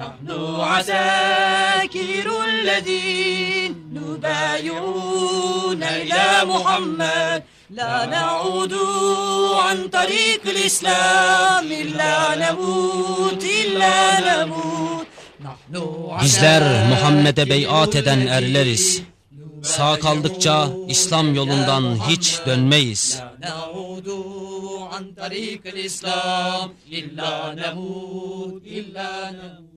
نحن عساكر الذين نبايعون إلى محمد لا نعود عن طريق الإسلام إلا نموت إلا نموت نحن Bizler عساكر Muhammed'e beyat eden erleriz. الذين Sağ kaldıkça İslam yolundan hiç dönmeyiz. لا نعود عن طريق الإسلام إلا نموت إلا نموت